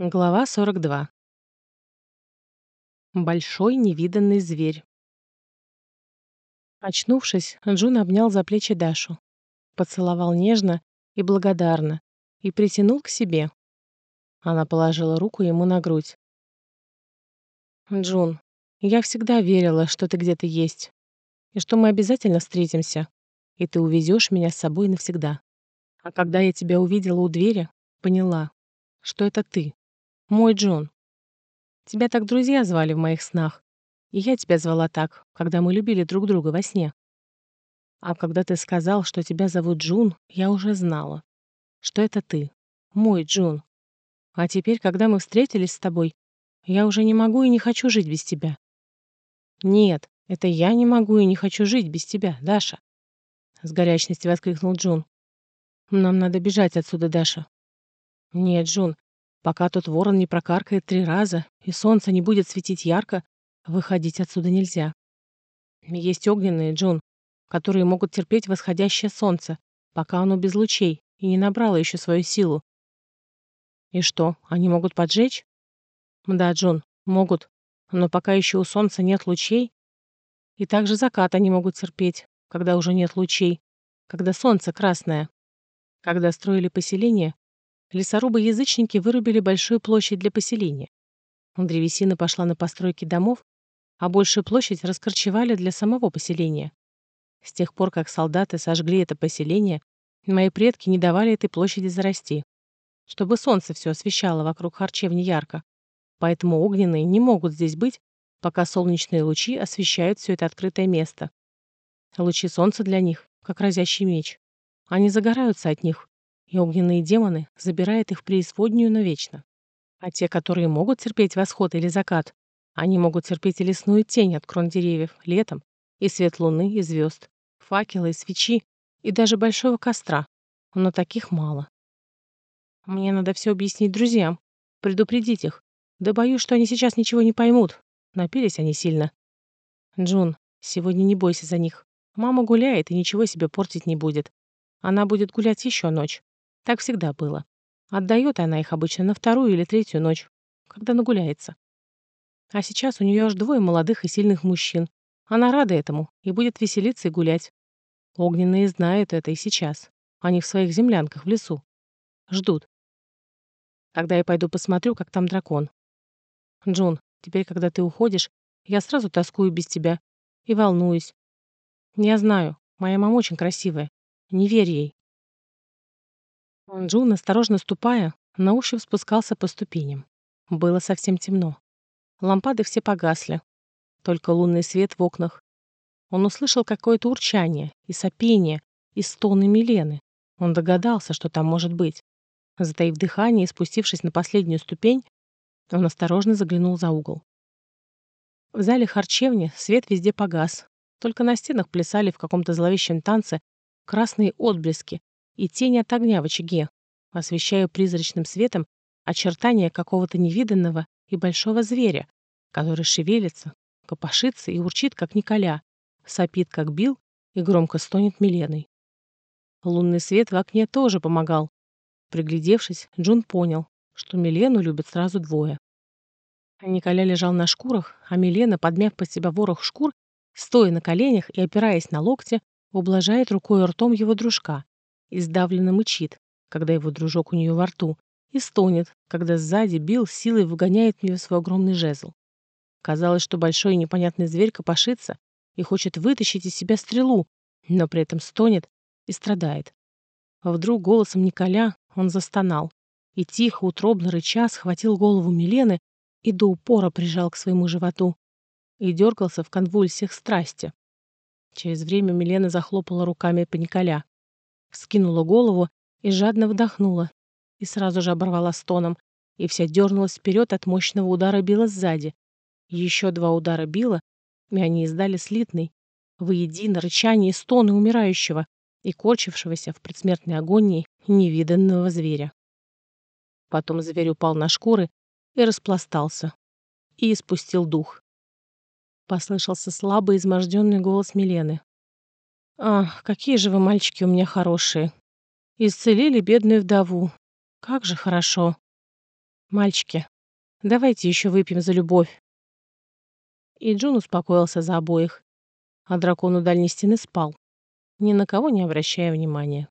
Глава 42. Большой невиданный зверь. Очнувшись, Джун обнял за плечи Дашу, поцеловал нежно и благодарно и притянул к себе. Она положила руку ему на грудь. «Джун, я всегда верила, что ты где-то есть, и что мы обязательно встретимся, и ты увезешь меня с собой навсегда. А когда я тебя увидела у двери, поняла, что это ты. Мой Джон. Тебя так друзья звали в моих снах. И я тебя звала так, когда мы любили друг друга во сне. А когда ты сказал, что тебя зовут Джун, я уже знала, что это ты, мой Джун. А теперь, когда мы встретились с тобой, я уже не могу и не хочу жить без тебя. Нет, это я не могу и не хочу жить без тебя, Даша. С горячностью воскликнул Джун. Нам надо бежать отсюда, Даша. Нет, Джун, Пока тот ворон не прокаркает три раза и солнце не будет светить ярко, выходить отсюда нельзя. Есть огненные, Джун, которые могут терпеть восходящее солнце, пока оно без лучей и не набрало еще свою силу. И что, они могут поджечь? Да, Джун, могут, но пока еще у солнца нет лучей. И также закат они могут терпеть, когда уже нет лучей, когда солнце красное. Когда строили поселение, Лесорубы-язычники вырубили большую площадь для поселения. Древесина пошла на постройки домов, а большую площадь раскорчевали для самого поселения. С тех пор, как солдаты сожгли это поселение, мои предки не давали этой площади зарасти, чтобы солнце все освещало вокруг харчевни ярко. Поэтому огненные не могут здесь быть, пока солнечные лучи освещают все это открытое место. Лучи солнца для них, как разящий меч. Они загораются от них, и огненные демоны забирают их в преисподнюю навечно. А те, которые могут терпеть восход или закат, они могут терпеть и лесную тень от крон деревьев летом, и свет луны и звезд, факелы и свечи, и даже большого костра. Но таких мало. Мне надо все объяснить друзьям, предупредить их. Да боюсь, что они сейчас ничего не поймут. Напились они сильно. Джун, сегодня не бойся за них. Мама гуляет и ничего себе портить не будет. Она будет гулять еще ночь. Так всегда было. Отдает она их обычно на вторую или третью ночь, когда нагуляется. А сейчас у нее аж двое молодых и сильных мужчин. Она рада этому и будет веселиться и гулять. Огненные знают это и сейчас. Они в своих землянках в лесу. Ждут. Когда я пойду посмотрю, как там дракон. Джун, теперь, когда ты уходишь, я сразу тоскую без тебя и волнуюсь. Я знаю, моя мама очень красивая. Не верь ей. Джун, осторожно ступая, на ощупь спускался по ступеням. Было совсем темно. Лампады все погасли. Только лунный свет в окнах. Он услышал какое-то урчание и сопение, и стоны Милены. Он догадался, что там может быть. Затаив дыхание и спустившись на последнюю ступень, он осторожно заглянул за угол. В зале харчевни свет везде погас. Только на стенах плясали в каком-то зловещем танце красные отблески, и тени от огня в очаге, освещая призрачным светом очертания какого-то невиданного и большого зверя, который шевелится, копошится и урчит, как Николя, сопит, как Бил, и громко стонет Миленой. Лунный свет в окне тоже помогал. Приглядевшись, Джун понял, что Милену любят сразу двое. Николя лежал на шкурах, а Милена, подмяв под себя ворох шкур, стоя на коленях и опираясь на локти, ублажает рукой и ртом его дружка, и сдавленно мычит, когда его дружок у нее во рту, и стонет, когда сзади Билл силой выгоняет в нее свой огромный жезл. Казалось, что большой непонятный зверь копошится и хочет вытащить из себя стрелу, но при этом стонет и страдает. Вдруг голосом Николя он застонал и тихо, утробно рыча схватил голову Милены и до упора прижал к своему животу и дергался в конвульсиях страсти. Через время Милена захлопала руками по Николя вскинула голову и жадно вдохнула, и сразу же оборвала стоном, и вся дернулась вперед от мощного удара била сзади. Еще два удара била, и они издали слитный, воедино рычание и стоны умирающего и корчившегося в предсмертной агонии невиданного зверя. Потом зверь упал на шкуры и распластался, и испустил дух. Послышался слабый изможденный голос Милены. Ах, какие же вы, мальчики, у меня хорошие. Исцелили бедную вдову. Как же хорошо. Мальчики, давайте еще выпьем за любовь. И Джун успокоился за обоих, а дракон у дальней стены спал, ни на кого не обращая внимания.